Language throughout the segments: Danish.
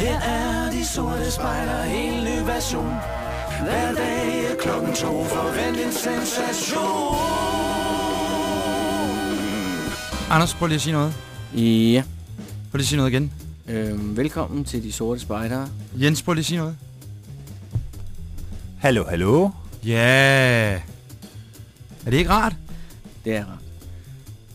Her er de sorte spejler, en ny version. Hver dag er klokken to, forvent en sensation. Anders, prøv lige at sige noget. Ja. Prøv lige at sige noget igen. Øhm, velkommen til De Sorte Spejdere. Jens, prøv lige at sige noget. Hallo, hallo. Ja. Er det ikke rart? Det er rart.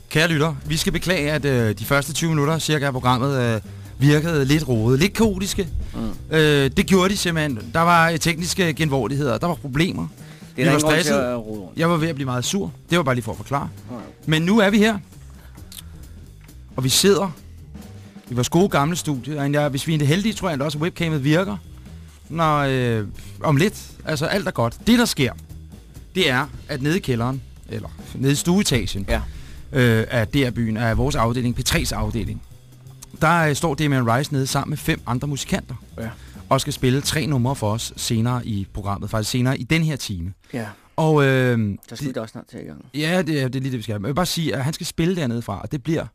Kære lytter, vi skal beklage, at øh, de første 20 minutter cirka af programmet øh, virkede lidt rodet, lidt kaotiske. Mm. Øh, det gjorde de simpelthen. Der var øh, tekniske genvordigheder, der var problemer. Det Vi er der var stresset. Jeg var ved at blive meget sur. Det var bare lige for at forklare. Nej. Men nu er vi her. Og vi sidder i vores gode gamle studie. Og jeg, hvis vi er heldige, tror jeg at også, at webcamet virker. Når, øh, om lidt. Altså, alt er godt. Det, der sker, det er, at nede i kælderen, eller nede i stueetagen, Ja. øh, af DR-byen, af vores afdeling, P3's afdeling, der øh, står Damian Rice nede sammen med fem andre musikanter. Ja. Og skal spille tre numre for os senere i programmet. Faktisk senere i den her time. Ja, Og øh, så skal vi da også snart til i gang. Ja, det er, det er lige det, vi skal. Men jeg vil bare sige, at han skal spille dernede fra, og det bliver,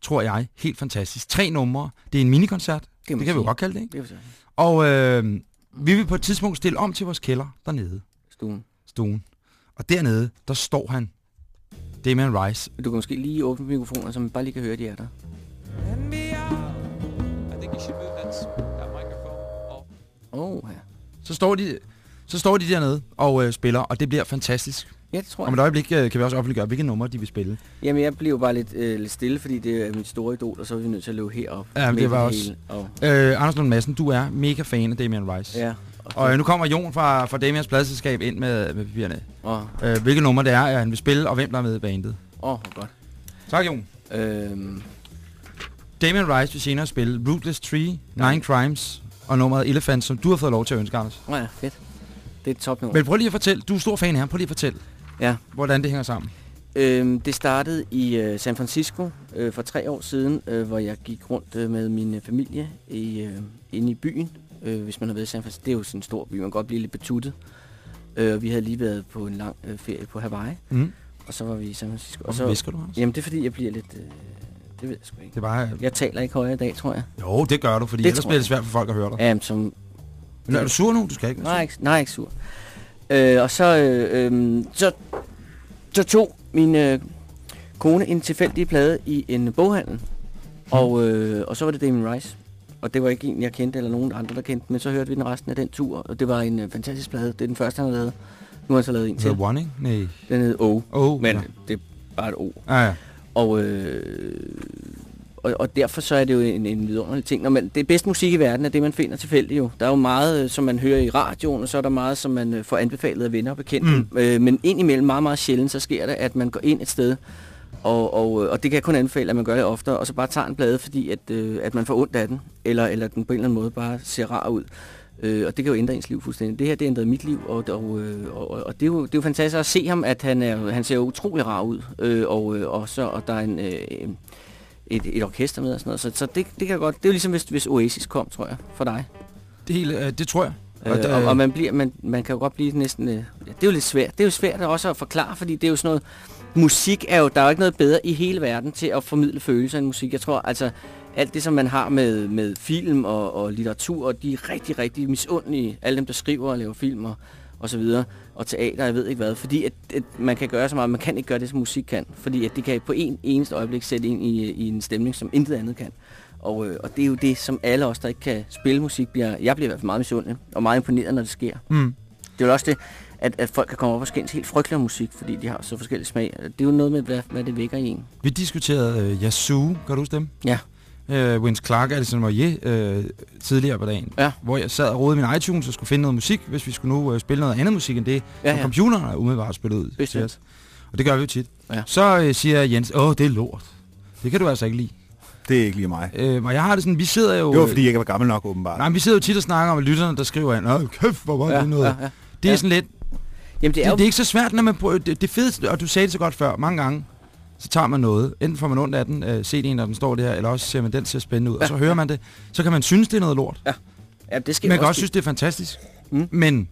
tror jeg, helt fantastisk. Tre numre. Det er en minikoncert. Det, det kan vi jo sige. godt kalde det, ikke? Det. Og øh, vi vil på et tidspunkt stille om til vores kælder dernede, Stuen. stuen. Og dernede, der står han, Damian Rice. Du kan måske lige åbne mikrofonen, så man bare lige kan høre, de er der. You should move that, s- that microphone off. Åh, oh, ja. Så står de, så står de dernede og øh, spiller, og det bliver fantastisk. Ja, det tror Om jeg. et øjeblik øh, kan vi også offentliggøre, hvilke numre de vil spille. Jamen, jeg bliver jo bare lidt, øh, lidt stille, fordi det er mit store idol, og så er vi nødt til at løbe herop. Ja, det var også- hele, Og, Øh, Anders Lund Madsen, du er mega fan af Damian Rice. ja. Og øh, nu kommer Jon fra, fra Damians pladselskab ind med, med papirerne. Åh, Øh, hvilke numre det er, at han vil spille, og hvem der er med i bandet. åh, hvor godt. Tak, Jon. Øhm, Damien Rice vil senere spille Rootless Tree, Nine Crimes og nummeret Elephant, som du har fået lov til at ønske, Anders. åh ja, fedt. Det er et topnummer. Men prøv lige at fortælle, du er stor fan ham, prøv lige at fortælle, Ja. hvordan det hænger sammen. Øhm, det startede i øh, San Francisco øh, for tre år siden, øh, hvor jeg gik rundt øh, med min øh, familie i, øh, inde i byen. Øh, hvis man har været i San Francisco, det er jo sådan en stor by, man kan godt blive lidt betuttet. Øh, vi havde lige været på en lang øh, ferie på Hawaii, Mm. og så var vi i San Francisco. Og Hvorfor så, visker du, Anders? Jamen det er fordi, jeg bliver lidt... Øh, det ved jeg sgu ikke. Det er bare... Jeg taler ikke højere i dag, tror jeg. Jo, det gør du, fordi Det ellers bliver det svært for folk at høre dig. Ja, som... Men er du sur nu? Du skal ikke være Nej, ikke, nej, ikke sur. Øh, og så, øh, øh, så, så tog min øh, kone en tilfældig plade i en boghandel. Og, øh, og så var det Damien Rice. Og det var ikke en, jeg kendte, eller nogen andre, der kendte, men så hørte vi den resten af den tur, og det var en øh, fantastisk plade. Det er den første, han har lavet. Nu har han så lavet en The til. One, ikke? Nej. Den hed O, Oh, men ja. det er bare et O. Ja, ja. Og, øh, og, og derfor så er det jo en, en vidunderlig ting. Når man, det bedste musik i verden er det, man finder tilfældigt jo. Der er jo meget, øh, som man hører i radioen, og så er der meget, som man øh, får anbefalet af venner og bekendte. Mm. Øh, men indimellem meget, meget sjældent, så sker det, at man går ind et sted, og, og, øh, og det kan jeg kun anbefale, at man gør det oftere, og så bare tager en plade, fordi at, øh, at man får ondt af den, eller, eller den på en eller anden måde bare ser rar ud. Øh, og det kan jo ændre ens liv fuldstændig. Det her, det ændrede mit liv, og, og, og, og det, er jo, det er jo fantastisk at se ham, at han, er, han ser utrolig rar ud. Øh, og, og, så, og der er en, øh, et, et orkester med og sådan noget. Så, så det, det kan godt, det er jo ligesom hvis, hvis Oasis kom, tror jeg, for dig. Det, hele, øh, det tror jeg. Og, det- øh, og, og man, bliver, man, man kan jo godt blive næsten... Øh, ja, det er jo lidt svært. Det er jo svært også at forklare, fordi det er jo sådan noget... Musik er jo... Der er jo ikke noget bedre i hele verden til at formidle følelser end musik. Jeg tror altså... Alt det, som man har med, med film og, og litteratur, og de er rigtig, rigtig misundelige. Alle dem, der skriver og laver film og, og så videre. Og teater, jeg ved ikke hvad. Fordi at, at man kan gøre så meget, man kan ikke gøre det, som musik kan. Fordi at det kan på en eneste øjeblik sætte ind i, i en stemning, som intet andet kan. Og, øh, og det er jo det, som alle os, der ikke kan spille musik, bliver... Jeg bliver i hvert fald meget misundelig og meget imponeret, når det sker. Mm. Det er jo også det, at, at folk kan komme op og skændes helt frygtelig musik, fordi de har så forskellige smag. Det er jo noget med, hvad, hvad det vækker i en. Vi diskuterede øh, Yazoo, kan du huske dem? Ja. Øh, Vince Clark Alison Moyer øh, tidligere på dagen. Ja. Hvor jeg sad og rodede min iTunes og skulle finde noget musik, hvis vi skulle nu øh, spille noget andet musik end det, Ja, som ja. computeren er umiddelbart spillet ud til Bestemt. os. Og det gør vi jo tit. Ja. Så øh, siger Jens, åh, det er lort. Det kan du altså ikke lide. Det er ikke lige mig. Øh, og jeg har det sådan, vi sidder jo... Det var fordi, jeg ikke var gammel nok, åbenbart. Nej, men vi sidder jo tit og snakker om lytterne, der skriver ind, åh, kæft, hvor var Ja, det noget. ja, ja. Det er Ja. sådan lidt, Jamen det det, er jo... det er ikke så svært, når man prøver, det, det fedeste, og du sagde det så godt før, mange gange, så tager man noget, enten får man ondt af den, øh, CD'en, når den står der, eller også ser man, den ser spændende ud, ja. og så hører man det, så kan man synes, det er noget lort. ja, det sker Man kan også også synes, det er fantastisk. Mm. Men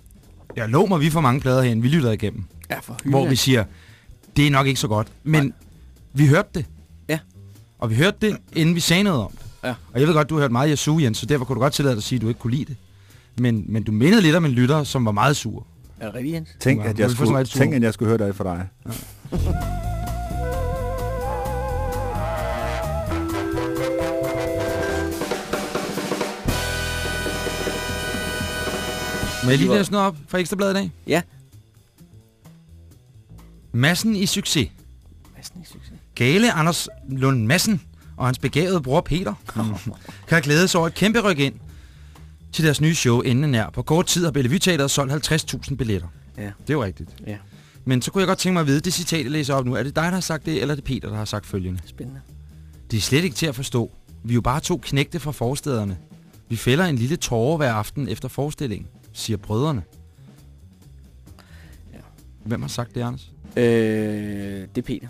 jeg lov mig, vi får mange plader herinde, vi lytter igennem, Ja, for hvor vi siger, det er nok ikke så godt, men vi hørte det. Ja. Og vi hørte det, inden vi sagde noget om det. Ja. Og jeg ved godt, du har hørt meget Yasu, Jens, så derfor kunne du godt tillade dig at sige, at du ikke kunne lide det. Men, men du mindede lidt om en lytter, som var meget sur. Er det rigtigt, Jens? Tænk, at jeg skulle, tænk, at jeg skulle høre det for dig. Må jeg lige læse noget op fra Ekstrabladet i dag? Ja. Massen i succes. Massen i succes. Gale Anders Lund Madsen og hans begavede bror Peter kan glæde sig over et kæmpe ryk ind til deres nye show inden nær. På kort tid har Bellevue Teateret solgt 50.000 billetter. Ja. Det er jo rigtigt. Ja, Men så kunne jeg godt tænke mig at vide, det citat, jeg læser op nu, er det dig, der har sagt det, eller er det Peter, der har sagt følgende? spændende. Det er slet ikke til at forstå. Vi er jo bare to knægte fra forstederne. Vi fælder en lille tårer hver aften efter forestillingen, siger brødrene. Ja. Hvem har sagt det, Anders? Øh, det er Peter.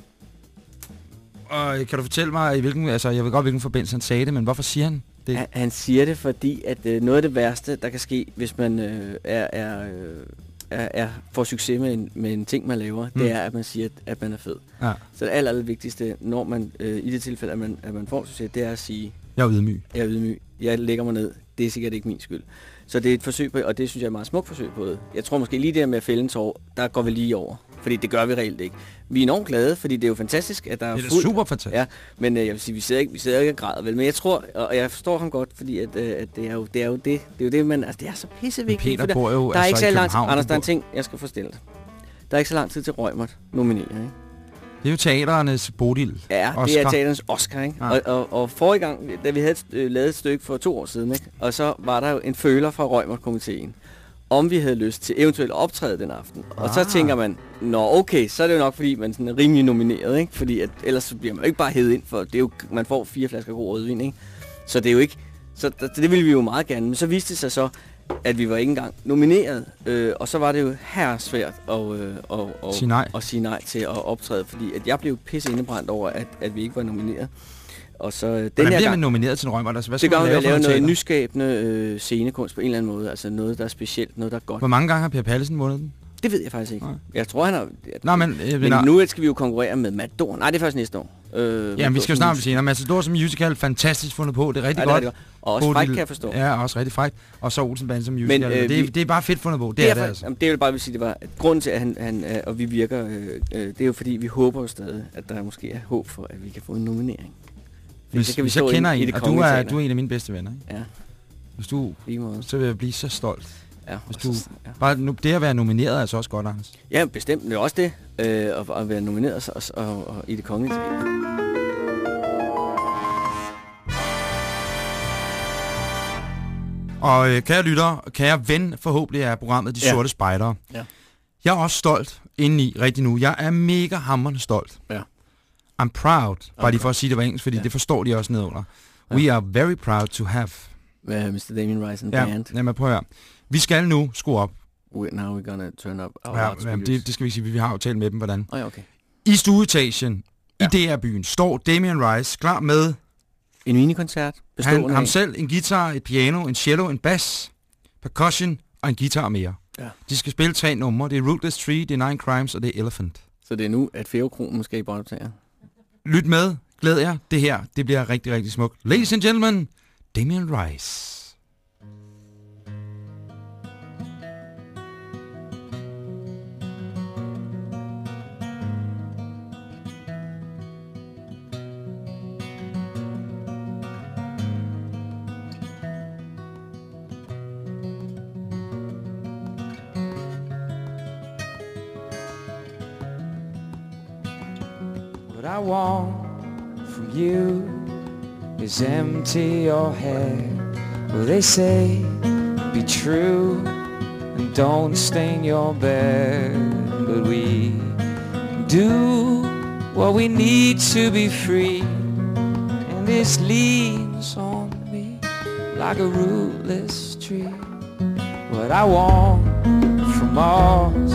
Og kan du fortælle mig, i hvilken, altså jeg ved godt, hvilken forbindelse han sagde det, men hvorfor siger han det? Han, han siger det, fordi at øh, noget af det værste, der kan ske, hvis man øh, er, er, øh, er, er, får succes med en, med en ting, man laver, Mm. det er, at man siger, at, at man er fed. Ja, Så det aller, aller vigtigste, når man øh, i det tilfælde, at man, at man får succes, det er at sige, jeg er ydmyg. jeg er ydmyg, jeg lægger mig ned, det er sikkert ikke min skyld. Så det er et forsøg på, og det synes jeg er et meget smukt forsøg på det. Jeg tror måske lige det her med at fælde en tår, der går vi lige over. Fordi det gør vi reelt ikke. Vi er enormt glade, fordi det er jo fantastisk, at der er Det er fuldt- super fantastisk. Ja, men øh, jeg vil sige, vi sidder ikke, vi sidder ikke og græder vel. Men jeg tror, og jeg forstår ham godt, fordi at, øh, at det, er jo, det er jo det. Det er jo det, man, altså det er så Men pissevigtigt. Peter for bor jo der, der er altså ikke så i lang tid. Anders, der er en ting, jeg skal forstille dig. Der er ikke så lang tid til Røgmert nominere, ikke? Det er jo teaterernes Bodil. Ja, det Oscar. er teaterens Oscar, ikke? Ja. Og, og, og forrige gang, da vi havde øh, lavet et stykke for to år siden, ikke? Og så var der jo en føler fra Røgmert-komiteen, om vi havde lyst til eventuelt at optræde den aften. Og så Ah. tænker man, nå okay, så er det jo nok fordi, man sådan er rimelig nomineret, ikke? Fordi at, ellers så bliver man jo ikke bare hævet ind, for det er jo, man får fire flasker god rødvin, ikke? Så det er jo ikke, så det ville vi jo meget gerne. Men så viste det sig så, at vi var ikke engang nomineret. Øh, og så var det jo her svært at, øh, og, og, Sige nej. at sige nej til at optræde, fordi at jeg blev pisse indebrændt over, at, at vi ikke var nomineret. Og så øh, den Hvordan her bliver man nomineret til en rømmer? Altså, hvad skal det gør man lave lave noget teater? nyskabende øh, scenekunst på en eller anden måde. Altså noget, der er specielt, noget, der er godt. Hvor mange gange har Per Pallesen vundet den? Det ved jeg faktisk ikke. Nej. Jeg tror, han har... Jeg, Nå, men, øh, men men nu skal vi jo konkurrere med Matador. Nej, det er først næste år. Øh, Ja, vi skal jo snart se. senere. Matador som musical, fantastisk fundet på. Det er rigtig Ja, det er godt. rigtig godt. Og også Bodil- fræk, kan jeg forstå. Ja, også rigtig frækt. Og så Olsenbanden som musical. øh, det, vi- er, det er bare fedt fundet på. Det, Det, er er det altså. jamen, det vil bare vil sige, det var at grunden til, at han, han øh, og vi virker, øh, øh, det er jo fordi, vi håber jo stadig, at der måske er håb for, at vi kan få en nominering. Hvis, så kan vi hvis jeg kender i en, det og du er, du er en af mine bedste venner, ikke? Ja, Hvis du, så vil jeg blive så stolt. Ja, Hvis du- så- ja. Bare nu, det at være nomineret er altså også godt, Anders. ja, bestemt. Det er også det, øh, at, at være nomineret og, og, og, i det kongelige teater. Og øh, kære lytter, kære ven forhåbentlig af programmet De Ja. Sorte Spejdere. Ja. Jeg er også stolt indeni rigtig nu. Jeg er mega hammerende stolt. Ja. I'm proud. Bare lige proud. for at sige det var engelsk, fordi Ja. det forstår de også nedunder. Ja. We are very proud to have. Med Mr. Damien Rice and Ja, Band. jamen prøv at høre. Vi skal nu skrue op. We, now we're gonna turn up our Ja, jamen, det, det skal vi ikke sige, vi har jo talt med dem, hvordan. Oh, ja, okay. I stueetagen Ja. i DR-byen står Damien Rice klar med En minikoncert bestående han, ham af... selv, en guitar, et piano, en cello, en bass, percussion og en guitar mere. Ja. De skal spille tre numre. Det er Rootless Tree, det er Nine Crimes og det er Elephant. Så det er nu, at Fævekronen skal i båndoptager. Lyt med, glæd jer. Det her, det bliver rigtig, rigtig smukt. Ladies and gentlemen, Damien Rice. Want from you is empty your head. Well, they say be true and don't stain your bed. But we do what we need to be free. And this leans on me like a rootless tree. What I want from us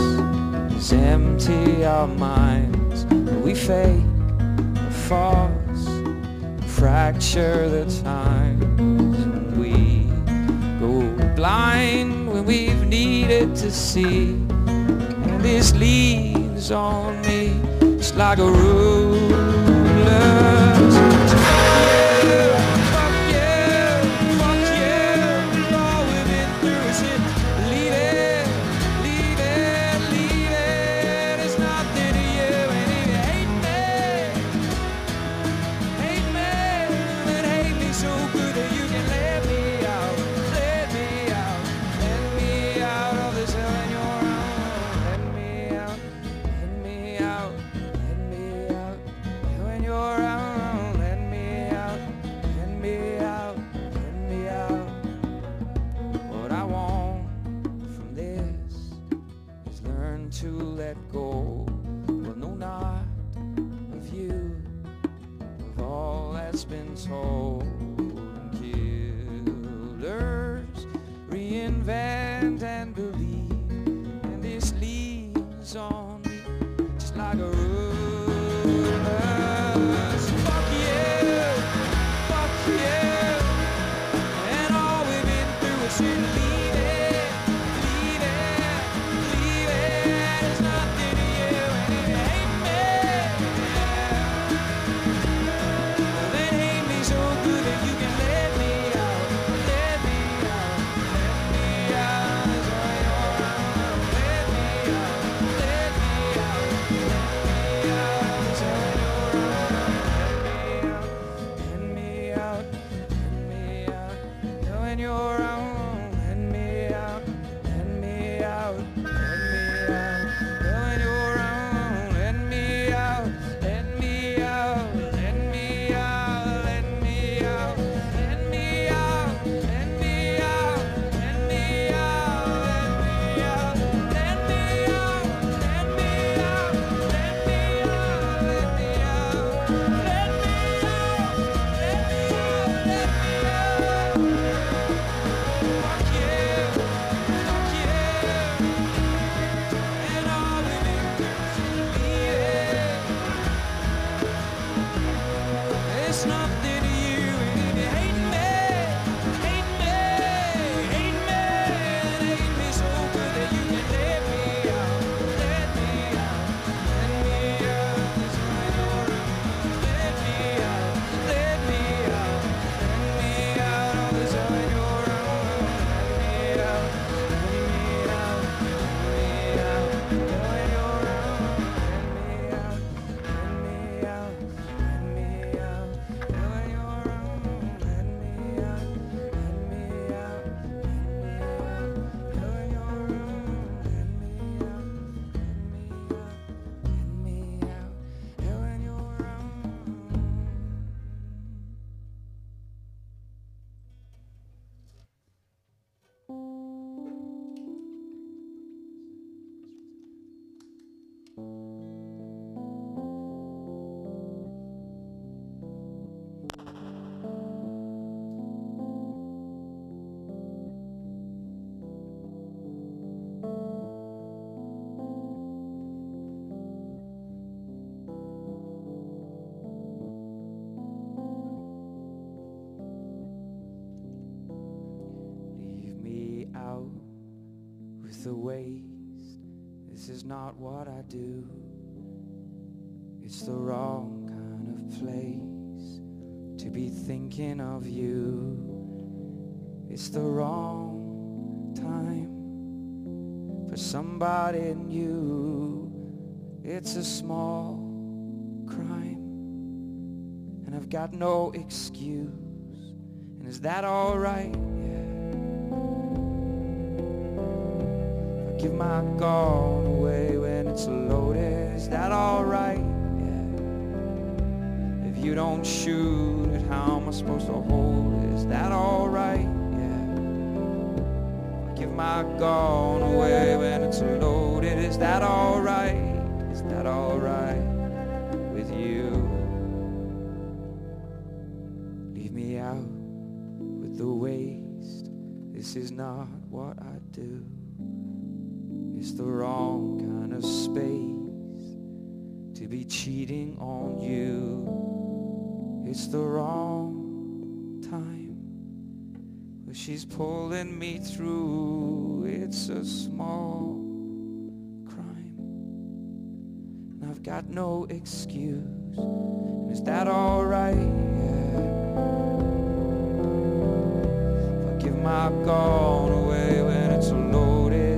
is empty our minds. We fake a false, fracture the times. And we go blind when we've needed to see. And this leans on me just like a rulers. not what I do. It's the wrong kind of place to be thinking of you. It's the wrong time for somebody new. It's a small crime, and I've got no excuse. And is that alright? give my gone away it's loaded. Is that alright? Yeah. If you don't shoot it, how am I supposed to hold it? Is that alright? Yeah. Give my gun away when it's loaded. Is that alright? Is that alright with you? Leave me out with the waste. This is not what I do. It's the wrong kind of space to be cheating on you. It's the wrong time. but she's pulling me through. It's a small crime. And I've got no excuse. And is that alright? Yeah. I give my gone away when it's alone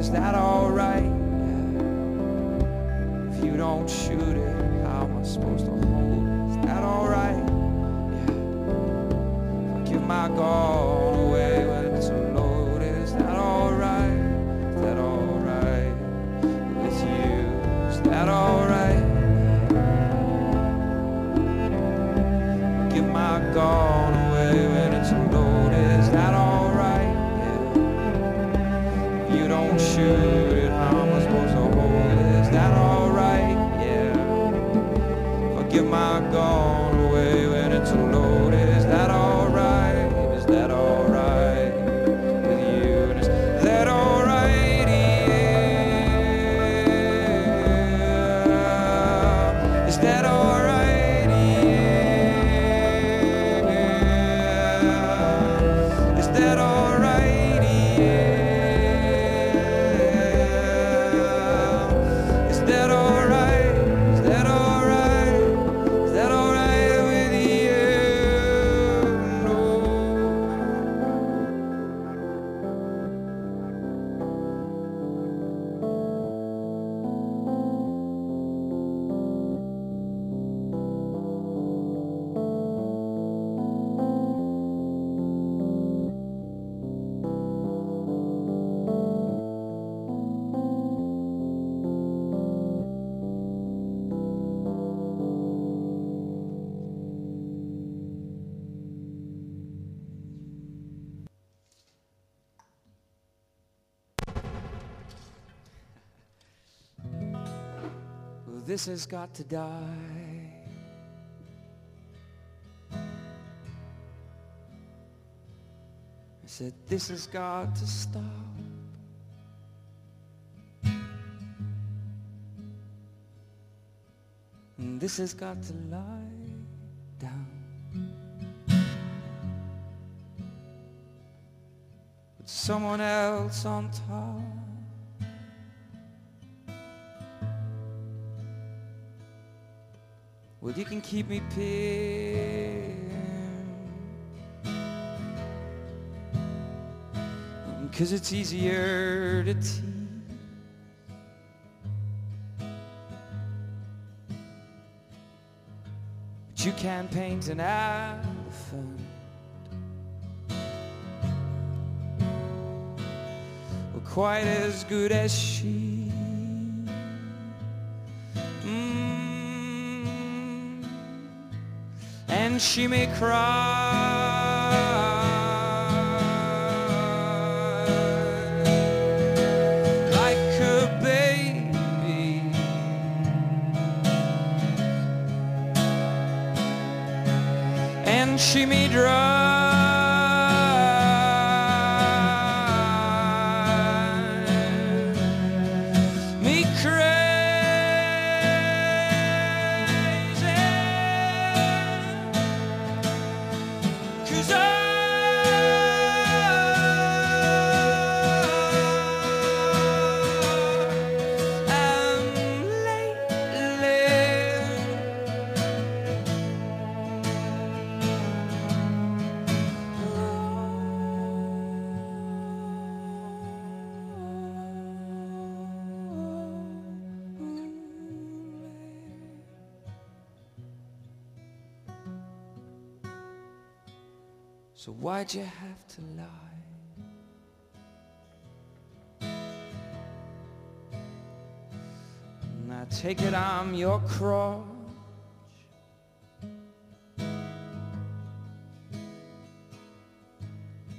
is that all right? If you don't shoot it, how am I supposed to this has got to die. I said, this has got to stop. And this has got to lie down. With someone else on top. Well, you can keep me pinned. Cause it's easier to tease. But you can't paint an elephant. Quite as good as she. She may cry like a baby. And she may drive So why'd you have to lie? And I take it I'm your crutch.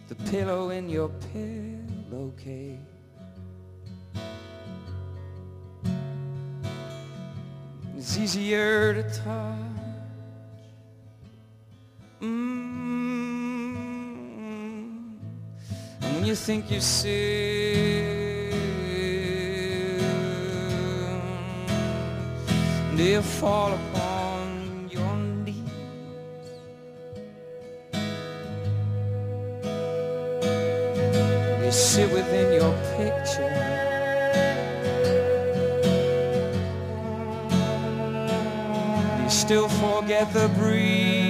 The pillow in your pillowcase. It's easier to touch. You think you see, you fall upon your knees? You sit within your picture. You still forget the breeze.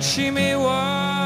She may wisely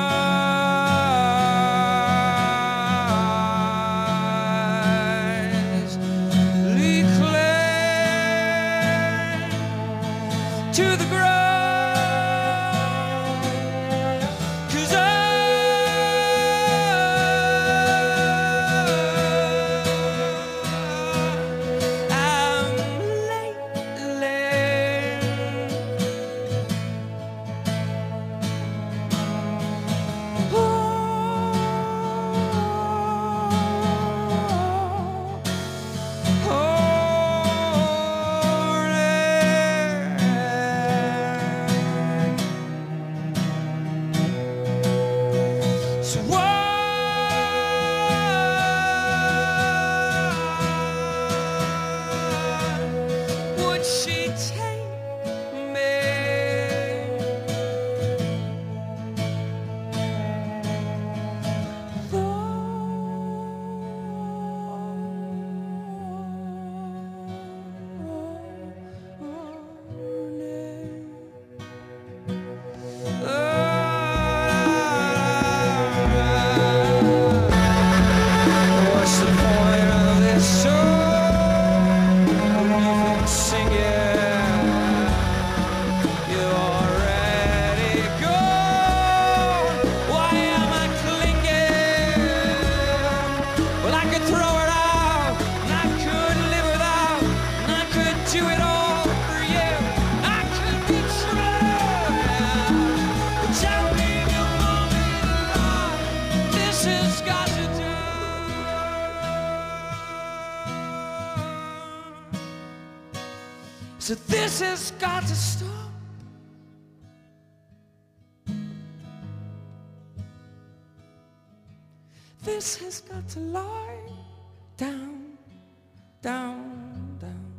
down, down.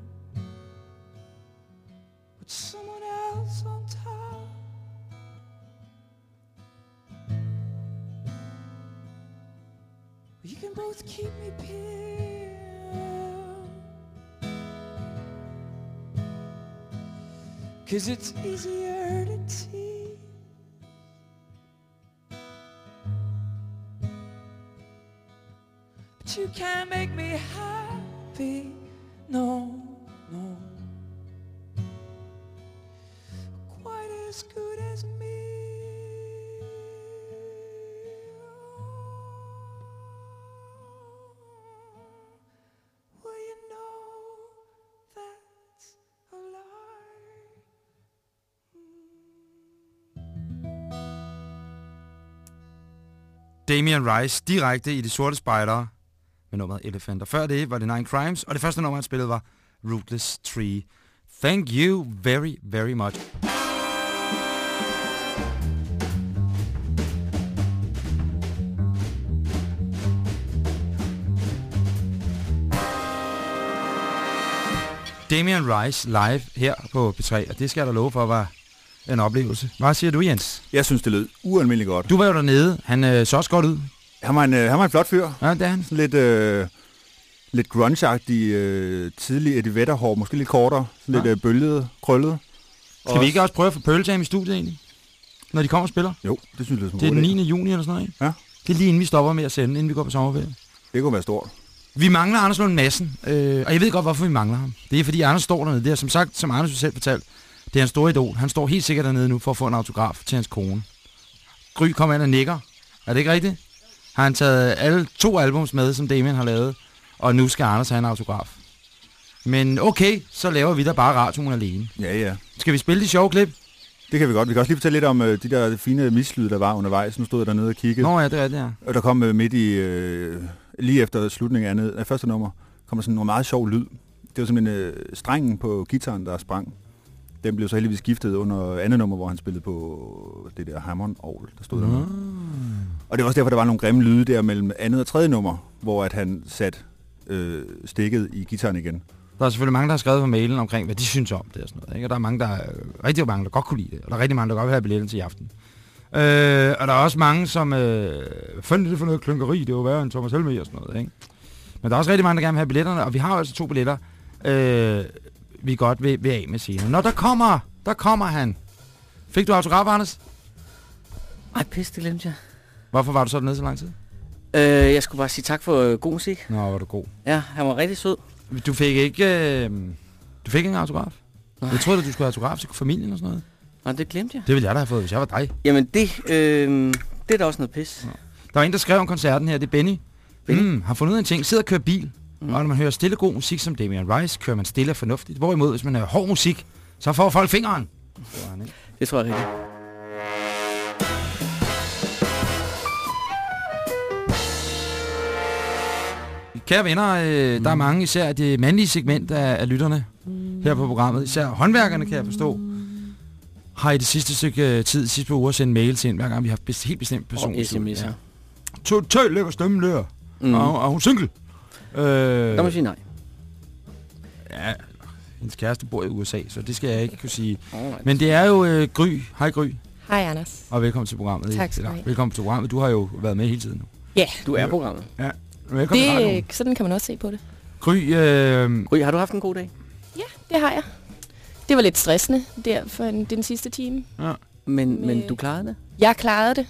With someone else on top. You can both keep me pure. Cause it's easier to tease. But you can't make me happy. No, no. Quite as good as me. Oh, a lie. Mm. Damian Rice direkte i De Sorte Spejdere med nummeret Elephant. Og før det var det Nine Crimes, og det første nummer, han spillede, var Rootless Tree. Thank you very, very much. Damian Rice live her på P3, og det skal jeg da love for var en oplevelse. Hvad siger du, Jens? Jeg synes, det lød ualmindeligt godt. Du var jo dernede. Han øh, så også godt ud. Han var en, øh, han var en flot fyr. Ja, det er han. Sådan lidt, øh, lidt grunge-agtig, øh, tidlig Eddie Vedder-hår, måske lidt kortere, sådan lidt Ja. øh, bølget, krøllet. Skal vi ikke også prøve at få Pearl Jam i studiet egentlig? Når de kommer og spiller? Jo, det synes jeg Det er god den idé. 9. juni eller sådan noget, ikke? Ja. Det er lige inden vi stopper med at sende, inden vi går på sommerferie. Det kunne være stort. Vi mangler Anders Lund Madsen, øh, og jeg ved godt, hvorfor vi mangler ham. Det er fordi Anders står dernede. Det er som sagt, som Anders selv fortalt, det er hans store idol. Han står helt sikkert dernede nu for at få en autograf til hans kone. Gry kommer ind og nikker. Er det ikke rigtigt? Har han taget alle to albums med, som Damien har lavet, og nu skal Anders have en autograf. Men okay, så laver vi da bare radioen alene. Ja, ja. Skal vi spille de sjove klip? Det kan vi godt. Vi kan også lige fortælle lidt om øh, de der fine mislyd, der var undervejs. Nu stod jeg dernede og kiggede. Nå ja, det er det her. Og der kom øh, midt i, øh, lige efter slutningen af, andet, af første nummer, kom der sådan en meget sjov lyd. Det var simpelthen øh, strengen på gitaren, der sprang. Den blev så heldigvis skiftet under andet nummer, hvor han spillede på det der Hammond Orgel, der stod der. Og det var også derfor, der var nogle grimme lyde der mellem andet og tredje nummer, hvor at han satte øh, stikket i gitaren igen. Der er selvfølgelig mange, der har skrevet på mailen omkring, hvad de synes om det og sådan noget. Ikke? Og der er mange, der er, rigtig mange, der godt kunne lide det. Og der er rigtig mange, der godt vil have billetten til i aften. Øh, og der er også mange, som... Øh, er det for noget klunkeri? Det er jo værre end Thomas Helme og sådan noget. Ikke? Men der er også rigtig mange, der gerne vil have billetterne. Og vi har jo altså to billetter, øh, vi godt vil, vil af med senere. Når der kommer, der kommer han. Fik du autograf, Anders? Ej, pis, det glemte jeg. Hvorfor var du så dernede så lang tid? Øh, jeg skulle bare sige tak for øh, god musik. Nå, var du god. Ja, han var rigtig sød. Du fik ikke... Øh, du fik ikke en autograf? Nej. Jeg troede, at du skulle have autograf til familien og sådan noget. Nej, det glemte jeg. Det ville jeg da have fået, hvis jeg var dig. Jamen, det, øh, det er da også noget pis. Der var en, der skrev om koncerten her, det er Benny. Benny? Mm, har fundet ud af en ting, sidder og kører bil, Mm. mm. og når man hører stille god musik som Damian Rice, kører man stille og fornuftigt. Hvorimod, hvis man hører hård musik, så får folk fingeren. Det? Det tror jeg rigtigt. Kære venner, øh, der er mange, især det mandlige segment af, af lytterne her på programmet. Især håndværkerne, kan jeg forstå, har i det sidste stykke øh, tid, sidste par uger, sendt mail ind, hver gang vi har helt bestemt person. Og sms'er. Totalt lækker stemme. Mm. Mm. Og, og hun single. Øh, Der må sige nej. ja, hendes kæreste bor i USA, så det skal jeg ikke kunne sige. Men det er jo øh, Gry. Hej Gry, Hej Anders. og velkommen til programmet. Tak skal du have. Velkommen til programmet. Du har jo været med hele tiden nu. Ja, Du er programmet. Velkommen til radioen. det, sådan kan man også se på det. Gry, øh, Gry, har du haft en god dag? Det har jeg. Det var lidt stressende der for en, den sidste time. Men, men Med- du klarede det? Jeg klarede det.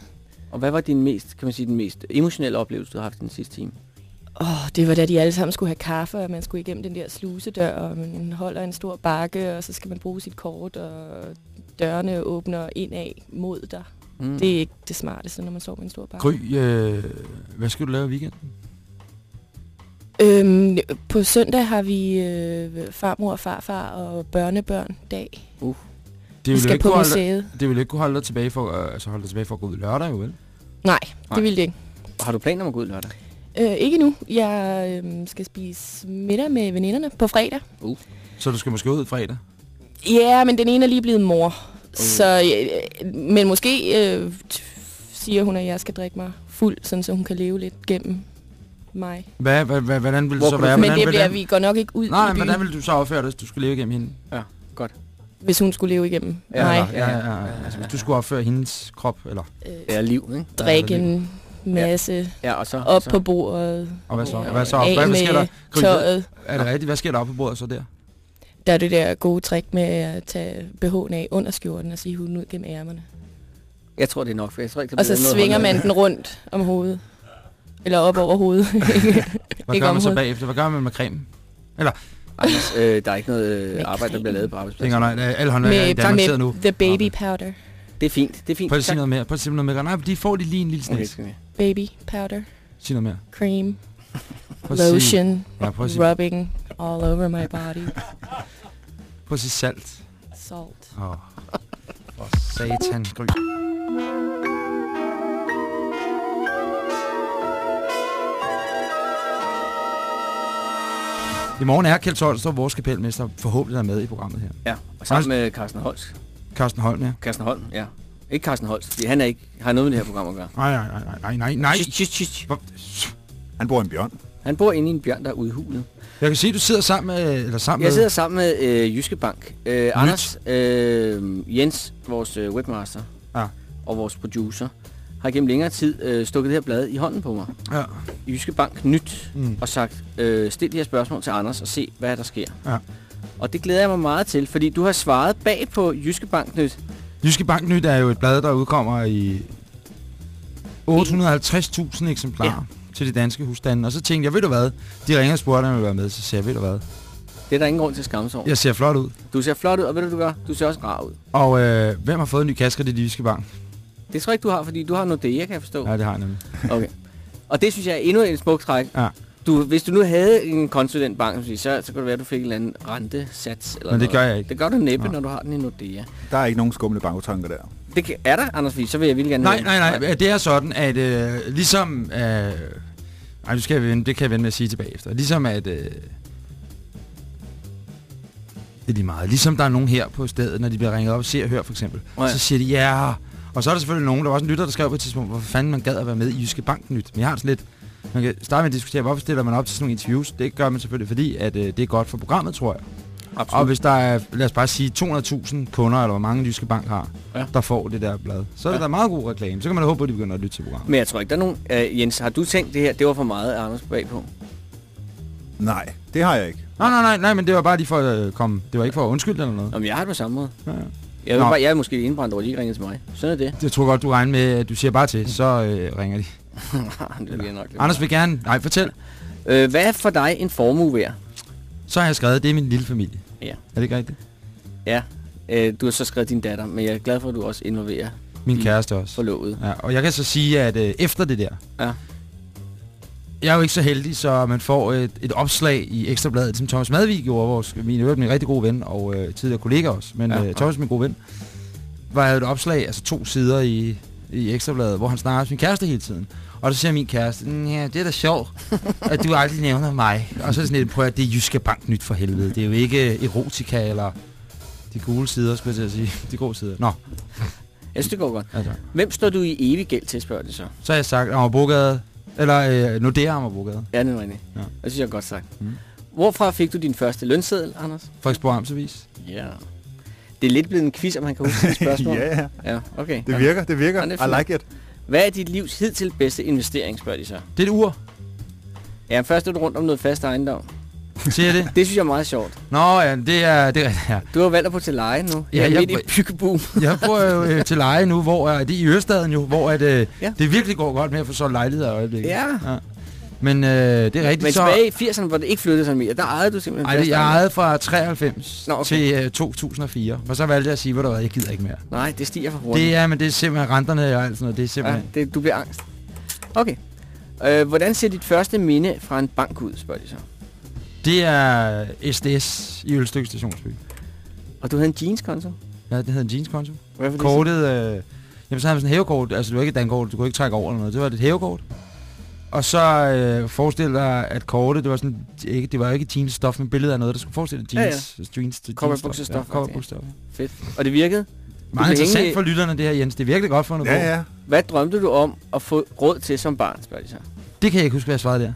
Og hvad var din mest, kan man sige, den mest emotionelle oplevelse, du har haft den sidste time? Åh, det var da de alle sammen skulle have kaffe, og man skulle igennem den der slusedør, og man holder en stor bakke, og så skal man bruge sit kort, og dørene åbner ind af mod dig. Mm. Det er ikke det smarteste, når man står med en stor bakke. Gry øh, hvad skal du lave i weekenden? Øhm, på søndag har vi øh, farmor og farfar og børnebørn dag. Det Vi skal ikke på kunne holde, museet. det vil jo ikke kunne holde dig tilbage for, øh, altså holde dig tilbage for at gå ud lørdag, jo vel? Nej, Nej. det vil det ikke. Og har du planer om at gå ud lørdag? Øh, ikke nu. Jeg øh, skal spise middag med veninderne på fredag. Så du skal måske ud fredag? Ja, men den ene er lige blevet mor. Så, øh, men måske øh, siger hun, at jeg skal drikke mig fuld, sådan, så hun kan leve lidt gennem mig. Hvad, hvad, hvad, hvordan vil det så være? Men Hvordan, det bliver, vi går nok ikke ud Nej, i men byen, hvordan vil du så opføre dig, hvis du skulle leve igennem hende? Ja, godt. hvis hun skulle leve igennem Ja, mig. Ja, ja, ja. Altså, hvis du skulle opføre hendes krop, eller... Øh, Ja, liv, ikke? drikke Ja, masse Ja, og så... op så. på bordet, Og hvad så? Ja, Hvad så? af Hvad, hvad sker der? tøjet. Er det rigtigt? Hvad sker der oppe på bordet så der? Der er det der gode trick med at tage BH'en af under skjorten og sige huden ud gennem ærmerne. Jeg tror, det er nok, for jeg tror ikke, der Og så svinger man den rundt om hovedet. Eller op over hovedet. Hvad gør man så bagefter? Hvad gør man med creme? Anders, øh, der er ikke noget øh, arbejde, der bliver lavet på arbejdspladsen. nej, alle håndværkere i Danmark sidder nu. the baby powder. Det er fint, det er fint. Prøv at sige noget mere. Prøv at sige noget mere. Nej, de får de lige en lille Okay, skal vi. Baby powder. Sig noget mere. Cream. Lotion. ja, prøv at sige, Rubbing all over my body. prøv at sige salt. Salt. Åh, oh. for satan, Gry. I morgen er Kjeld Tolstrup, vores kapelmester, forhåbentlig er med i programmet her. Ja, og sammen med Carsten Holst. Carsten Holm, ja. Carsten Holm, ja. Ikke Carsten Holst, fordi han er ikke, har noget med det her program at gøre. Nej, nej, nej, nej, nej, nej. Shit, shit. Hvor- Han bor i en bjørn. Han bor inde i en bjørn, der er udhulet. Jeg kan se, at du sidder sammen med... Eller sammen Jeg sidder sammen med øh, Jyske Bank. Øh, Anders, øh, Jens, vores øh, webmaster, Ja. og vores producer, har gennem længere tid øh, stukket det her blad i hånden på mig. ja. Jyske Bank nyt Mm. og sagt, øh, stil de her spørgsmål til Anders og se, hvad der sker. Ja. Og det glæder jeg mig meget til, fordi du har svaret bag på Jyske Bank nyt. Jyske Bank Nyt er jo et blad, der udkommer i 850.000 eksemplarer ja. til de danske husstande. Og så tænkte jeg, ved du hvad? De ringer og spurgte, om jeg vil være med. Så siger jeg, ved du hvad? Det er der ingen grund til at skamme sig over. Jeg ser flot ud. Du ser flot ud, og ved du, du gør? Du ser også rar ud. Og øh, hvem har fået en ny kaskert i de Jyske Bank? Det tror jeg ikke, du har, fordi du har Nordea, kan jeg forstå. Ja, det har jeg nemlig. Okay. Og det synes jeg er endnu et smukt træk. Ja. Du, hvis du nu havde en konto i den bank, så, så kunne det være, at du fik en eller anden rentesats. Eller Men det noget. gør jeg ikke. Det gør du næppe, Nå. når du har den i Nordea. Der er ikke nogen skumle banktanker der. Det kan, er der, Anders Vig, så vil jeg virkelig gerne Nej, høre. nej, nej. Det er sådan, at øh, ligesom... Øh, ej, du skal jeg vende, det kan jeg vende med at sige tilbage efter. Ligesom at... Øh, det er lige meget. Ligesom der er nogen her på stedet, når de bliver ringet op og ser og hører for eksempel. Ja. Så siger de, ja... Og så er der selvfølgelig nogen, der var også en lytter, der skrev på et tidspunkt, hvorfor fanden man gad at være med i Jyske Bank Nyt. Men jeg har sådan lidt... Man kan starte med at diskutere, hvorfor stiller man op til sådan nogle interviews. Det gør man selvfølgelig, fordi at, øh, det er godt for programmet, tror jeg. Absolut. Og hvis der er, lad os bare sige, 200.000 kunder, eller hvor mange Jyske Bank har, Ja. der får det der blad, så er det Ja. da meget god reklame. Så kan man da håbe på, at de begynder at lytte til programmet. Men jeg tror ikke, der er nogen... Øh, Jens, har du tænkt det her? Det var for meget, Anders, bagpå. Nej, det har jeg ikke. Nej, nej, nej, nej, men det var bare lige for at øh, komme. Det var ikke for at undskylde eller noget. Nå, men jeg har det på samme måde. Ja, ja. Jeg, bare, jeg er måske indbrændt over, de ikke ringede til mig. Sådan er det. Jeg tror godt, du regner med, at du siger bare til, så øh, ringer de. det jeg nok lidt. Anders vil gerne... Nej, fortæl. Øh, hvad er for dig en formue værd? Så har jeg skrevet, det er min lille familie. Ja. Er det ikke rigtigt? Ja, øh, du har så skrevet din datter, men jeg er glad for, at du også involverer Min kæreste også. forlovet. Ja, og jeg kan så sige, at øh, efter det der... Ja. Jeg er jo ikke så heldig, så man får et, et opslag i Ekstrabladet, som Thomas Madvig gjorde, vores, min, øvrigt min rigtig gode ven, og øh, tidligere kollega også, men Ja. ja, øh, Thomas min gode ven, var jo et opslag, altså to sider i, i Ekstrabladet, hvor han snakker om sin kæreste hele tiden. Og så siger min kæreste, "Mm, ja, det er da sjovt, at du aldrig nævner mig. Og så er det sådan lidt, prøv at det er Jyske Bank nyt for helvede. Det er jo ikke erotika eller de gule sider, skulle jeg til at sige. De gode sider. Nå, Jeg synes, det går godt. altså. Hvem står du i evig gæld til, spørger det så? Så har jeg sagt Amagerbrogade, eller øh, Nordea Amagerbrogade. Ja, det er rigtigt. Ja. Det synes jeg er godt sagt. Mm. Hvorfra fik du din første lønseddel, Anders? Frederiksborg Amtsavis. Ja. Det er lidt blevet en quiz, om man kan huske spørgsmål. ja, ja. ja. okay. Det virker, det virker. Ja, det er I like it. Hvad er dit livs hidtil bedste investering, spørger de så? Det er et ur. Ja, først er du rundt om noget fast ejendom. Siger det? Det synes jeg er meget sjovt. Nå ja, det er, det er ja. Du har valgt at bo til leje nu. Ja, jeg- midt i byggeboom. Jeg bor jo øh, til leje nu, hvor øh, det er i Ørestaden jo, hvor at, øh, Ja. det virkelig går godt med at få solgt lejligheder i øjeblikket. Ja. ja. Men øh, det er rigtigt Men så... tilbage i 80'erne, hvor det ikke flyttede sig mere, der ejede du simpelthen Ej, det, fast jeg ejede fra 93 Nå, okay. til øh, 2004. Og så valgte jeg at sige, ved du hvad, jeg gider ikke mere. Nej, det stiger for hurtigt. Det er, men det er simpelthen renterne og alt sådan noget. Det er ja, simpelthen... det, du bliver angst. Okay. Øh, hvordan ser dit første minde fra en bank ud, spørger de så. Det er SDS i Ølstykke Stationsby. Og du havde en jeanskonto? Ja, det hedder en jeanskonto. Hvad for det Kortet, øh, jamen så havde man sådan en hævekort, altså det var ikke et dankort, du kunne ikke trække over eller noget, det var et hævekort. Og så øh, forestil dig, at kortet, det var sådan, ikke, det var ikke jeans stof, men billeder af noget, der skulle forestille Ja, ja. jeans, ja, ja. jeans, jeans Cowboybuksestof, Ja, cowboybuksestof. Fedt. Og det virkede? Meget interessant hængende- for lytterne, det her, Jens. Det er virkelig godt fundet på. Ja, ja. Hvad drømte du om at få råd til som barn, spørger de så. Det kan jeg ikke huske, hvad jeg svarede der.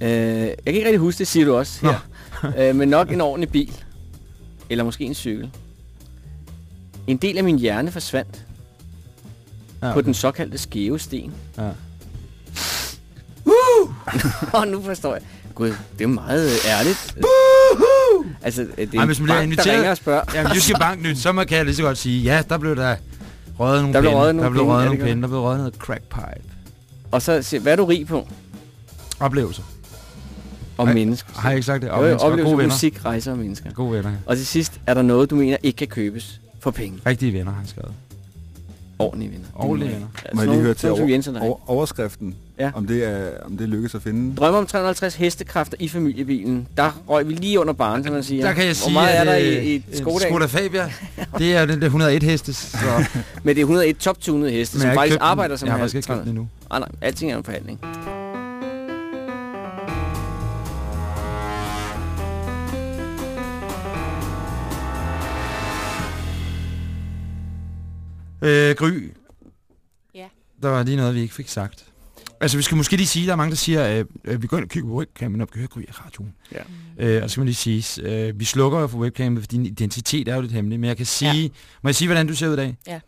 Øh, jeg kan ikke rigtig huske det, siger du også her. øh, men nok en ordentlig bil. Eller måske en cykel. En del af min hjerne forsvandt Ja, på den såkaldte skæve sten. Ja. Og nu forstår jeg. Gud, det er meget ærligt. Altså, det er Ej, en hvis man bliver bank, der inviteret- ringer og spørger. Jamen, Jyske Bank nyt, så må- kan jeg lige så godt sige, ja, der blev der røget nogle Der blev pinde. røget der blev røget nogle pinde. Der blev røget noget crack pipe. Og så hvad er du rig på? Oplevelser. Og Ej, mennesker. Har jeg ikke sagt det? Jo, og oplevelser, Gode venner. musik, rejser og mennesker. Gode venner. Og til sidst, er der noget, du mener ikke kan købes for penge? Rigtige venner, har han skrevet. Ordentlige venner. Ordentlige venner. Ja, Må jeg lige høre til over, Jensen, der er. over, overskriften, Ja. om, det er, om det lykkes at finde. Drømmer om 350 hestekræfter i familiebilen. Der røg vi lige under barn, som man siger. Der kan jeg Hvor sige, meget er at der øh, i, i Skoda? Skoda Fabia, det er den der 101 hestes. Så, Men det er 101 top-tunede heste, som faktisk arbejder som Jeg har faktisk ikke købt den endnu. Ah, nej, alting er en forhandling. Øh, Gry. Ja. Der var lige noget, vi ikke fik sagt. Altså, vi skal måske lige sige, der er mange, der siger, øh, øh, vi går ind og kigger på webcam, når vi kan høre Gry i radioen. Ja. Øh, og så skal man lige sige, øh, vi slukker jo for webcam, for din identitet er jo lidt hemmelig. Men jeg kan sige, ja. må jeg sige, hvordan du ser ud i dag? Ja.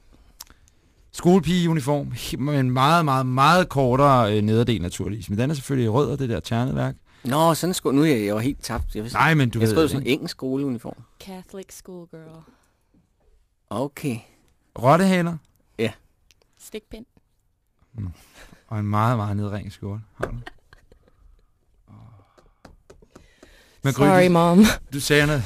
Skolepige i uniform, he- med en meget, meget, meget kortere øh, nederdel naturligvis. Men den er selvfølgelig rød, og det der terneværk. Nå, sådan sko. Nu er jeg, jeg var helt tabt. Jeg, vidste- Nej, men du jeg ved det, sådan en engelsk skoleuniform. Catholic schoolgirl. Okay. Rottehaler Stikpind. og en meget, meget nedringet skjorte. Har du? Men Gry, Sorry, du- mom. Du sagde noget.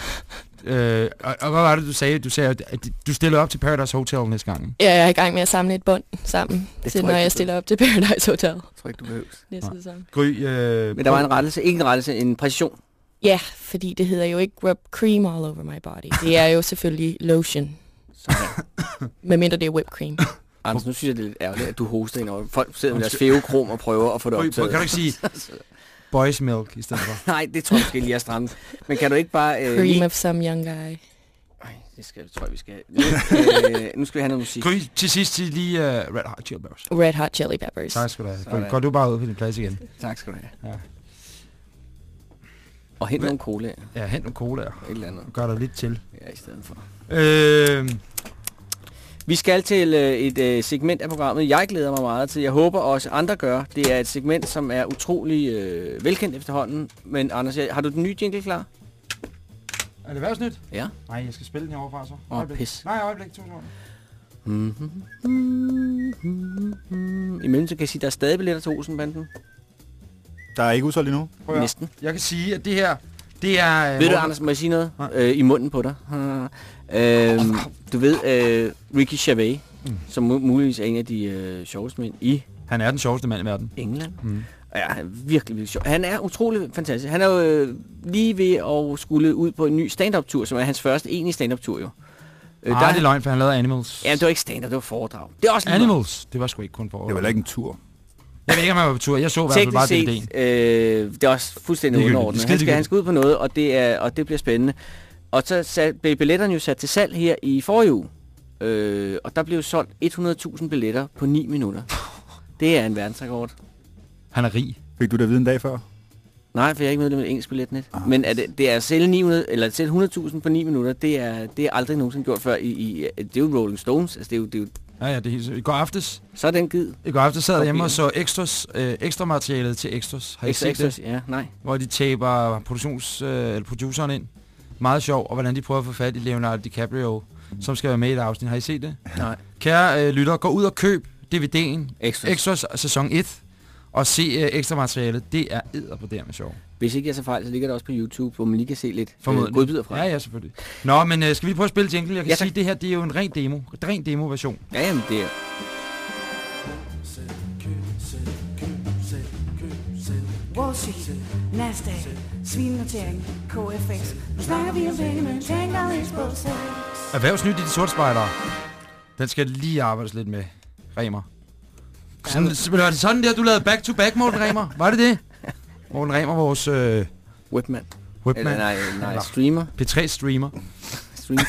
Øh, og, og hvad var det, du sagde? Du sagde, at du stiller op til Paradise Hotel næste gang. Ja, jeg er i gang med at samle et bånd sammen, Det til når jeg stiller op til Paradise Hotel Jeg tror ikke, du behøves. næste Nej. sæson. Gry, øh, Men der var en rettelse. Ikke en rettelse, en præcision. Ja, fordi det hedder jo ikke rub cream all over my body. Det er jo selvfølgelig lotion, Sådan. medmindre det er whipped cream. Anders, nu synes jeg, det er lidt ærgerligt, at du hoster ind over. Folk sidder med deres fævekrom og prøver at få det optaget. kan du ikke sige boys milk i stedet for? Nej, det tror jeg måske lige er stramt. Men kan du ikke bare... Øh, Cream of some young guy. Ej, det skal, det tror jeg, vi skal have. Øh, nu skal vi have noget musik. Gry, til sidst til lige uh, Red Hot Chili Peppers. Red Hot Chili Peppers. Tak skal du have. Sådan. Går du bare ud på din plads igen? Tak skal du have. Ja. Og hent Hvad? nogle cola Ja, hent nogle colaer. et eller andet. Gør dig lidt til. Ja, i stedet for. Øh, Vi skal til øh, et øh, segment af programmet, jeg glæder mig meget til. Jeg håber også andre gør. Det er et segment, som er utrolig øh, velkendt efterhånden. Men Anders, jeg- har du den nye jingle klar? er det erhvervsnyt? Ja. Nej, jeg skal spille den herovre fra så. Åh, Øjeblik. pis. Nej, øjeblik. To sekunder. Mm-hmm. I mellemtiden kan jeg sige, at der er stadig billetter til Olsenbanden. Der er ikke udsolgt endnu. Prøv at. Næsten. Jeg kan sige, at det her, det er... øh, Ved du, Morten- Anders, må jeg sige noget? Øh, I munden på dig. øhm, du ved, øh, Ricky Gervais, Mm. som mu- muligvis er en af de øh, sjoveste mænd i Han er den sjoveste mand i verden. England. Mm. Ja, han er virkelig, virkelig sjov. Han er utrolig fantastisk. Han er jo øh, lige ved at skulle ud på en ny stand-up-tur, som er hans første egentlige stand-up-tur jo. Øh, Nej, det er løgn, for han lavede Animals. Ja, det var ikke stand-up, det var foredrag. Det er også lige Animals, det var sgu ikke kun for... Det var heller ikke en tur. Jeg ved ikke, om han var på tur. Jeg så i hvert fald bare Teknisk DVD'en. set, øh, det er også fuldstændig Ligegyldigt. underordnet. Han skal, han skal ud på noget, og det, er, og det bliver spændende. Og så sat, blev billetterne jo sat til salg her i forrige uge. Øh, og der blev solgt 100.000 billetter på 9 minutter. Det er en verdensrekord. Han er rig. Fik du det at vide en dag før? Nej, for jeg er ikke medlem af engelsk billetnet. Ah. Men at det, det er at sælge 900, eller at sælge 100.000 på 9 minutter, det er, det er aldrig nogensinde gjort før. I, i, det er jo Rolling Stones. Altså, det er jo, det er jo, Ja, ja, det er helt... I går aftes, så er den givet. i går aftes sad jeg hjemme og så extras, øh, ekstra materialet til extras. Har I Ekstra, set det? ja, nej. Hvor de taber produktions, øh, eller produceren ind. Meget sjov, og hvordan de prøver at få fat i Leonardo DiCaprio, som skal være med i et afsnit. Har I set det? Nej. Kære øh, lytter, gå ud og køb DVD'en, Ekstra. Extras sæson 1, og se øh, ekstra materialet. Det er æder på det med sjov. Hvis ikke jeg så fejl, så ligger det også på YouTube, hvor man lige kan se lidt øh, Formodentlig. godbidder fra. Ja, ja, selvfølgelig. Nå, men øh, skal vi lige prøve at spille jingle? Jeg kan Ja, tak. sige, at det her det er jo en ren demo. En ren demo-version. Ja, jamen det er... Wall Street, Nasdaq, svinenotering, KFX. Nu snakker vi om penge, men tænker aldrig på sex. Erhvervsnyt i de sorte spejdere. Den skal lige arbejdes lidt med. Remer. Sådan, så- var det sådan der, du lavede back-to-back, Morten Remer? Var det det? Morten Remer, vores øh, Webman. webman. Eller nej, nej, streamer. P3-streamer. Stream.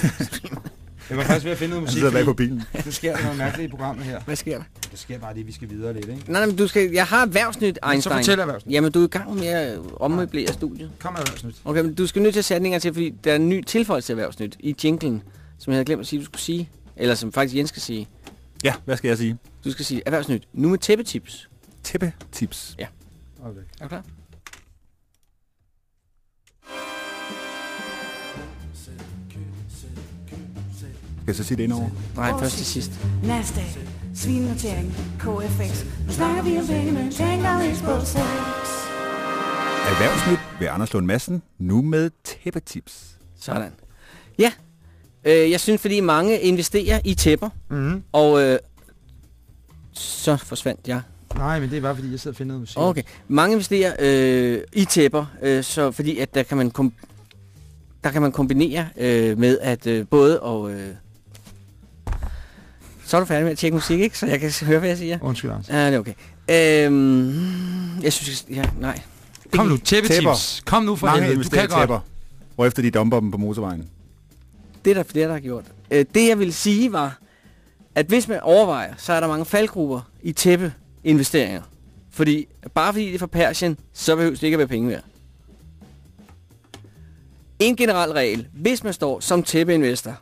Jeg var faktisk ved at finde noget Han musik, sidder bag på bilen. nu sker der noget mærkeligt i programmet her. Hvad sker der? Der sker bare det, vi skal videre lidt, ikke? Nej, nej, men du skal... Jeg har erhvervsnyt, Så Einstein. fortæl erhvervsnyt. Jamen, du er i gang med at ommøblere studiet. Kom med erhvervsnyt. Okay, men du skal nødt til at sætninger til, fordi der er en ny tilføjelse til erhvervsnyt i jinglen, som jeg havde glemt at sige, du skulle sige. Eller som faktisk Jens skal sige. Ja, hvad skal jeg sige? Du skal sige erhvervsnyt. Nu med tæppetips. Tæppe-tips. Er du klar? Skal jeg så sige det indover? Nej, først til sidst. Nasdaq, svinenotering, KFX. Nu snakker vi om penge, men tænker mest på sex. Erhvervsnyt ved Anders Lund Madsen. Nu med tæppe-tips. Sådan. Ja. Øh, jeg synes, fordi mange investerer i tæpper, Mm-hmm. og øh, så forsvandt jeg. Nej, men det er bare fordi, jeg sidder og finder noget musik. Okay. Mange investerer øh, i tæpper, øh, så fordi at der kan man kom der kan man kombinere øh, med at øh, både og øh, så er du færdig med at tjekke musik, ikke? Så jeg kan høre, hvad jeg siger. Undskyld, Anders. Ja, det er okay. Øhm, jeg synes, ja, nej. Kom nu, tæppetips. Tæpper. Kom nu for Mange helvede, du kan godt. tæpper, hvorefter de dumper dem på motorvejen. Det er der flere, der har gjort. Øh, det jeg ville sige var, at hvis man overvejer, så er der mange faldgrupper i tæppeinvesteringer. Fordi bare fordi det er fra Persien, så behøver det ikke at være penge værd. En generel regel, hvis man står som tæppeinvestor,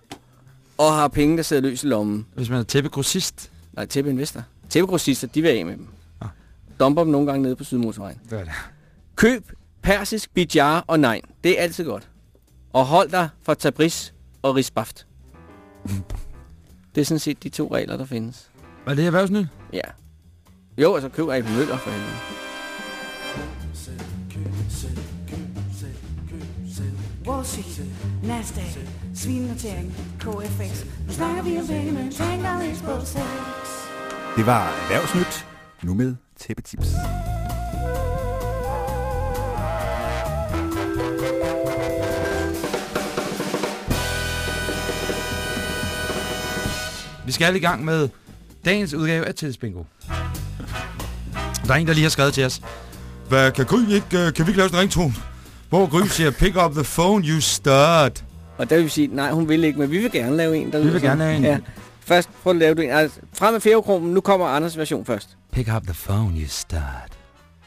og har penge, der sidder løs i lommen, Hvis man er tæppegrossist. nej, tæppeinvestor, tæppegrossister, de vil af med dem. Ah. Dumper dem nogle gange nede på Sydmotorvejen. Hvad er det? Køb persisk bijar og nein. Det er altid godt. Og hold dig for Tabriz og Risbaft. Det er sådan set de to regler, der findes. Var det erhvervsnyt? Ja. Jo, altså køb Ejben Møller for helvede. Wall Street, Nasdaq, svinenotering, KFX. Nu snakker vi om penge, men tænker mest på sex. Det var Erhvervsnyt. Nu med tæppe-tips. Vi skal i gang med dagens udgave af Tidsbingo. Der er en, der lige har skrevet til os. Hvad, kan, Gry ikke, øh, kan vi ikke lave sådan en ringtone? Hvor Gry siger, pick up the phone, you stud. Og der vil vi sige, nej, hun vil ikke, men vi vil gerne lave en. Der Vi vil sådan. gerne lave en. Ja. Først prøv at lave du en. Altså, frem med ferrokromen, nu kommer Anders version først. Pick up the phone, you stud.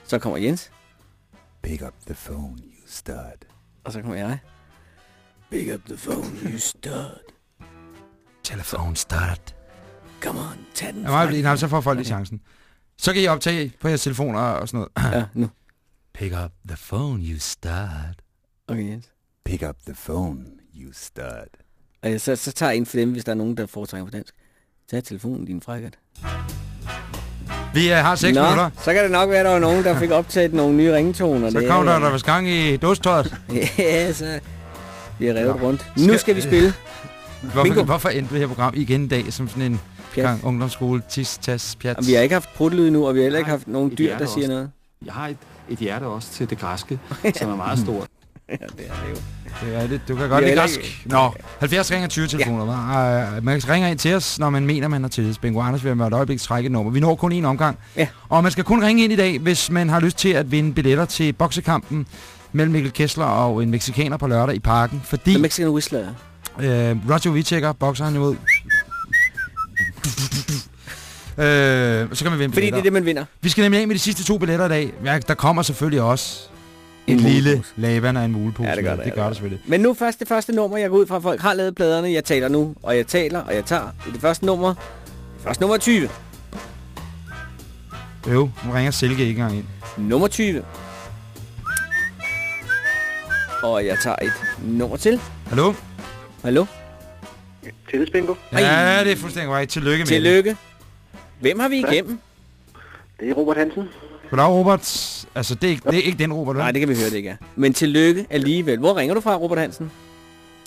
Så kommer Jens, Pick up the phone, you stud. og så kommer jeg. Pick up the phone, you stud. Telephone stud. Come on, tag den. Fra- nej, så får folk lige chancen. Så kan I optage på jeres telefoner og sådan noget. Ja, nu. Pick up the phone, you stud. Okay, Jens. Pick up the phone, you stud. Og jeg- så, så tager jeg en for dem, hvis der er nogen, der foretrækker på dansk. Tag telefonen, din frækket. Vi uh, har 6 Nå, minutter. så kan det nok være, at der var nogen, der fik optaget nogle nye ringtoner. Så er- der, der var gang i dåstøjet. Ja, så vi har revet Nå. rundt. Skal- Nu skal vi spille. Hvorfor, Bingo. hvorfor endte det her program igen i dag som sådan en Pjat. gang ungdomsskole, tis, tas, pjat? Og vi har ikke haft prutlyd nu, og vi har heller ikke haft nogen dyr, der siger også. noget. Jeg har et, et hjerte også til det græske, som er meget stort. Ja, det er det jo. Det er det. Du kan godt lide græsk. Nå, 70 ringer 20 telefoner. Ja. Uh, man ringer ind til os, når man mener, man har tillidsbingo. Anders vil med et øjeblik trække et nummer. Vi når kun én omgang. Ja. Og man skal kun ringe ind i dag, hvis man har lyst til at vinde billetter til boksekampen mellem Mikkel Kessler og en meksikaner på lørdag i parken. Fordi The Mexican Whistler. Øh, Roger Whittaker bokser han imod. Øh, så kan man vinde Fordi det billetter. er det, man vinder. Vi skal nemlig af med de sidste to billetter i dag. Ja, der kommer selvfølgelig også en, En lille lavan og en mulepose. Ja, det gør det ja, gør det selvfølgelig. Men nu først det første nummer, jeg går ud fra, at folk har lavet pladerne. Jeg taler nu, og jeg taler, og jeg tager. I det første nummer. Først nummer 20. Jo, nu ringer Silke ikke engang ind. Nummer 20. Og jeg tager et nummer til. Hallo? Hallo? Tillidsbingo. Ja, det er fuldstændig right. Tillykke med. Tillykke. Hvem har vi igennem? Det er Robert Hansen. Goddag, Robert. Altså, det er ikke, det er ikke den Robert, vel? Nej, det kan vi høre, det ikke er. Men tillykke alligevel. Hvor ringer du fra, Robert Hansen?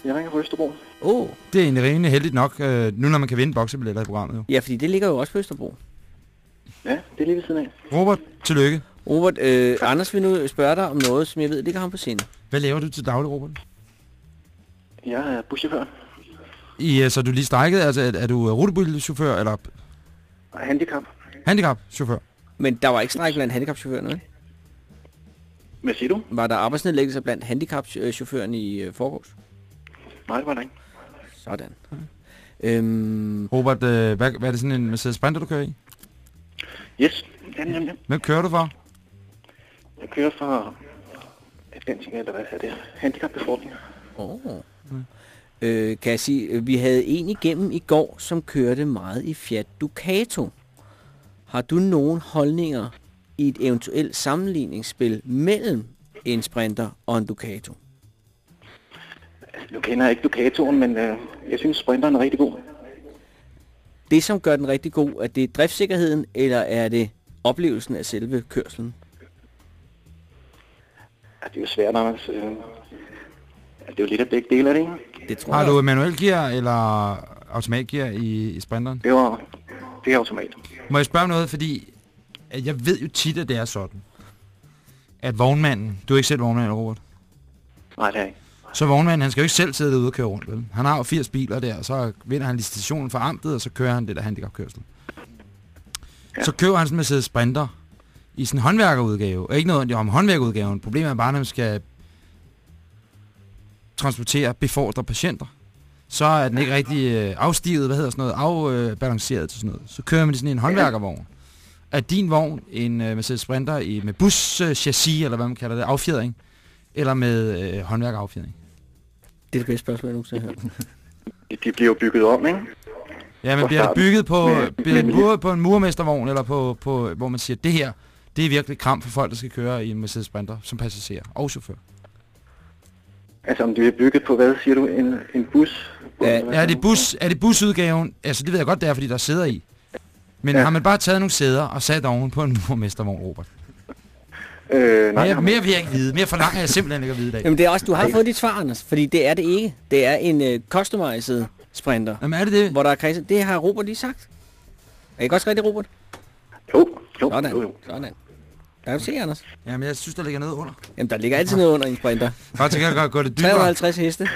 Jeg ringer fra Østerbro. Åh, oh, Det er egentlig rimelig heldigt nok, øh, nu når man kan vinde boksebilletter i programmet. Jo. ja, fordi det ligger jo også på Østerbro. Ja, det er lige ved siden af. Robert, tillykke. Robert, øh, Anders vil nu spørge dig om noget, som jeg ved ligger ham på sinde. Hvad laver du til daglig, Robert? Jeg er buschauffør I, øh, så er du lige strækket? Altså, er, er du øh, rutebilchauffør, eller... handicap. Handicap-chauffør. Men der var ikke stræk blandt handicapchaufførerne, vel? Hvad siger du? Var der arbejdsnedlæggelse blandt handicapchaufførerne i øh, forgårs? Nej, det var der ikke. Sådan. Øhm, Robert, hvad, hvad er det sådan en Mercedes Sprinter, du kører i? Yes, er det nemlig. Hvem kører du for? Jeg kører fra Atlantica, eller hvad er det? Handicapbefordring. oh. Øh, kan jeg sige, øh, vi havde en igennem i går, som kørte meget i Fiat Ducato. Har du nogen holdninger i et eventuelt sammenligningsspil mellem en Sprinter og en Ducato? Nu kender jeg ikke Ducatoen, men øh, jeg synes, Sprinteren er rigtig god. Det, som gør den rigtig god, er det driftssikkerheden, eller er det oplevelsen af selve kørslen? Ja, det er jo svært, Anders. Ja, det er jo lidt af begge dele af det, ikke? Det tror Har du manuel gear eller automatgear i, i Sprinteren? Det var det er automat. Må jeg spørge noget, fordi at jeg ved jo tit, at det er sådan, at vognmanden, du er ikke selv vognmand, Robert, Nej, det er ikke. så vognmanden, han skal jo ikke selv sidde derude og køre rundt, vel? Han har jo 80 biler der, og så vinder han licitationen for amtet, og så kører han det der handicapkørsel. Ja. Så køber han sådan en Mercedes Sprinter i sådan en håndværkerudgave. Og ikke noget om håndværkerudgaven. Problemet er bare, når man skal transportere, befordre patienter, så er den ikke rigtig øh, afstiget, hvad hedder sådan noget, afbalanceret til sådan noget. Så kører man i sådan en håndværkervogn. Er din vogn en øh, Mercedes Sprinter i, med buschassis, eller hvad man kalder det, affjedring, eller med øh, håndværkeraffjedring? Det er det bedste spørgsmål, jeg nogensinde har hørt. De, bliver jo bygget om, ikke? Ja, men bliver det bygget på, Med- bliver det med- bygget på en murmestervogn, eller på, på, hvor man siger, det her, det er virkelig kram for folk, der skal køre i en Mercedes Sprinter som passager og chauffør. Altså, om de er bygget på, hvad siger du, en, en bus? Ja, Ja, er det, bus, er det busudgaven? Altså, det ved jeg godt, det er, fordi der sidder i. Men ja. Har man bare taget nogle sæder og sat oven på en murmestervogn, Robert? Øh, nej, Mere, mere vil jeg ikke vide. Mere forlanger jeg simpelthen ikke at vide i dag. Jamen det er også, du har fået dit svar, Anders, fordi det er det ikke. Det er en uh, customized Sprinter, Jamen er det det? hvor der er kredse. Det har Robert lige sagt. Er det ikke også rigtigt, Robert? Jo, jo, Sådan. jo, jo. Sådan. Der kan du se, Anders. Jamen jeg synes, der ligger noget under. Jamen, der ligger altid noget under en Sprinter. Bare til at gå, gå det dybere. 350 heste.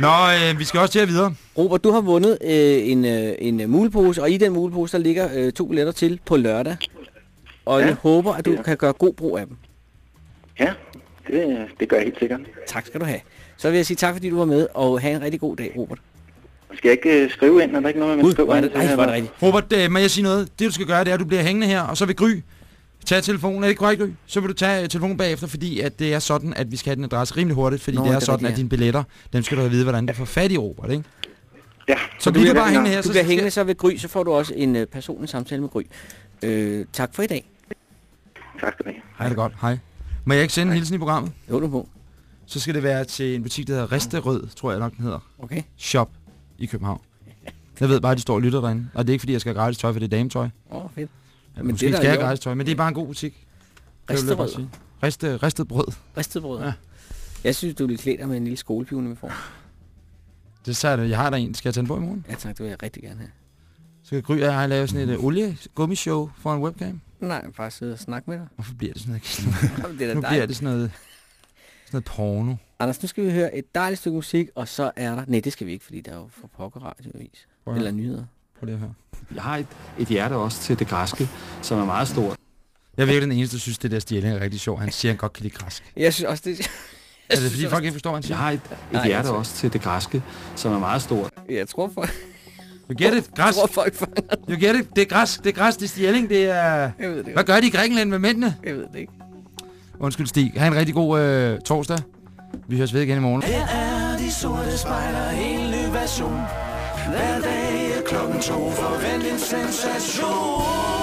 Nå, øh, vi skal også til at videre. Robert, du har vundet øh, en, øh, en øh, mulepose, og i den mulepose, der ligger øh, to billetter til på lørdag. Og Ja. jeg håber, at du Ja. kan gøre god brug af dem. Ja, det, det gør jeg helt sikkert. Tak skal du have. Så vil jeg sige tak, fordi du var med, og have en rigtig god dag, Robert. Skal jeg ikke øh, skrive ind, er der ikke noget, man Gud, skriver er ind? det, ej, hvor er det rigtigt. Robert, øh, må jeg sige noget? Det du skal gøre, det er, at du bliver hængende her, og så vil Gry tage telefonen. Er det ikke korrekt? Så vil du tage øh, telefonen bagefter, fordi at det er sådan, at vi skal have den adresse rimelig hurtigt, fordi Nå, det er det sådan, rigtigt, at ja. dine billetter, dem skal du have at vide, hvordan du får fat i, Robert, ikke? Ja, Så du bliv bliver du bare hængende her, Du så bliver hængende så ved Gry, så får du også en øh, personlig samtale med Gry. Øh, tak for i dag. tak skal du have. Hej det godt, hej. Må jeg ikke sende en hilsen i programmet? Jo, du på. Så skal det være til en butik, der hedder Risterød, tror jeg nok den hedder. Okay. Shop i København. Jeg ved bare, at de står og lytter derinde. Og det er ikke, fordi jeg skal have gratis tøj, for det er dametøj. Åh, oh, fedt. Men måske det der skal jeg tøj, men det er bare en god butik. Risterød. sige. Riste, ristet brød. Ristet brød. Ja. Jeg synes, du vil klæde dig med en lille skolepivuniform. Det sagde jeg, jeg har der en. Skal jeg tage den på i morgen? Ja tak, det vil jeg rigtig gerne have. Så kan Gry og jeg lave sådan et uh, olie-gummishow for en webcam. Nej, bare sidde og snakke med dig. Hvorfor bliver det sådan noget? Jamen, det er nu bliver det sådan noget, sådan noget porno. Anders, nu skal vi høre et dejligt stykke musik, og så er der... Nej, det skal vi ikke, fordi der er jo for pokker radioavis. Eller nyheder. Prøv lige at høre. Jeg har et, et hjerte også til det græske, som er meget stort. Jeg er virkelig den eneste, der synes, det der stjæling er rigtig sjovt. Han siger, han godt kan lide græsk. Jeg synes også, det... Er det fordi, folk ikke forstår, hvad han Jeg siger? har et, et Nej, hjerte også til det græske, som er meget stort. Jeg tror, folk, You get it? jeg Græsk. tror, folk fanger det. You get it? Det er græsk. Det er græsk. Det er stjæling. Det er... Jeg ved det Hvad gør de i Grækenland med mændene? Jeg ved det ikke. Undskyld, Stig. Ha' en rigtig god øh, torsdag. Vi høres ved igen i morgen. Her er de sorte spejler, en ny version. Hver dag er klokken to, forvent en sensation.